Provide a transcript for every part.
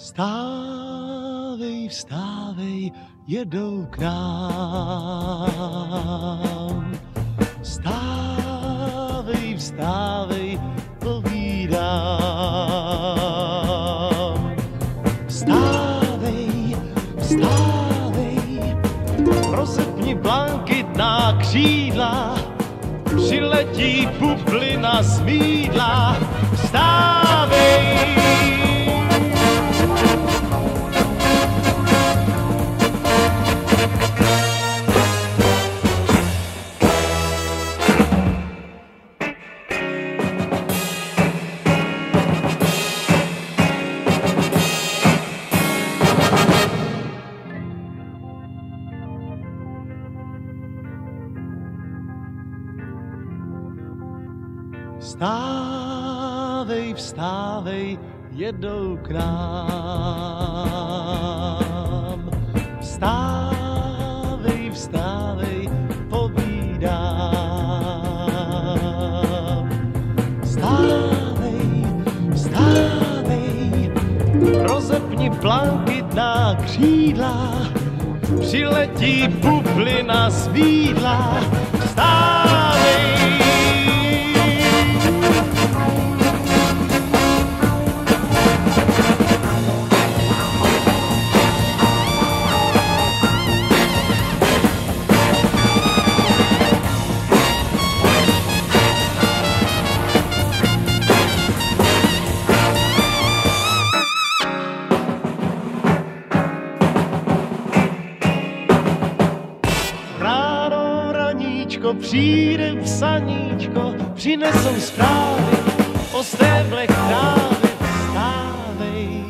Vstávej, vstávej, jedou k nám. Vstávej, vstávej, povídám. Vstávej, vstávej, rozepni blankitná křídla, přiletí bublina z mídla. Vstávej, vstávej, jedou k nám. Vstávej, vstávej, povídám. Vstávej, vstávej, rozepni blankitná křídla, přiletí bublina z vídla. Vstávej, přijde psaníčko, přinesou zprávy o stéblech trávy. Vstávej.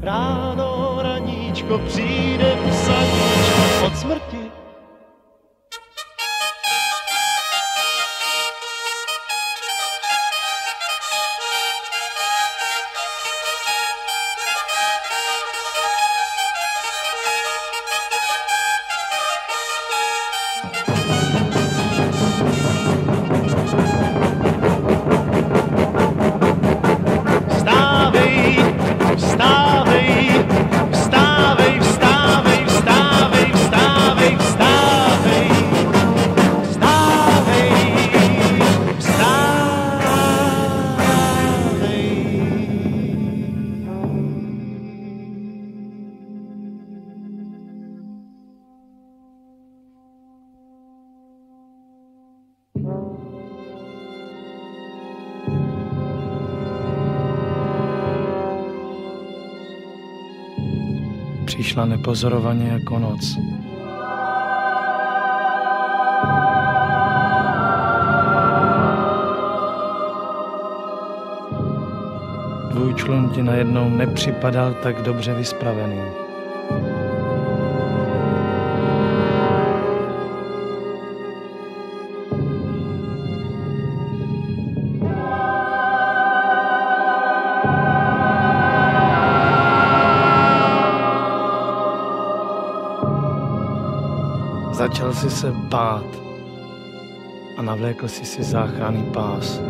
Ráno raníčko přijde psaníčko Přišla nepozorovaně jako noc. Dvojčlun ti najednou nepřipadal tak dobře vyspravený. Začal si se bát a navlékl si si záchranný pás.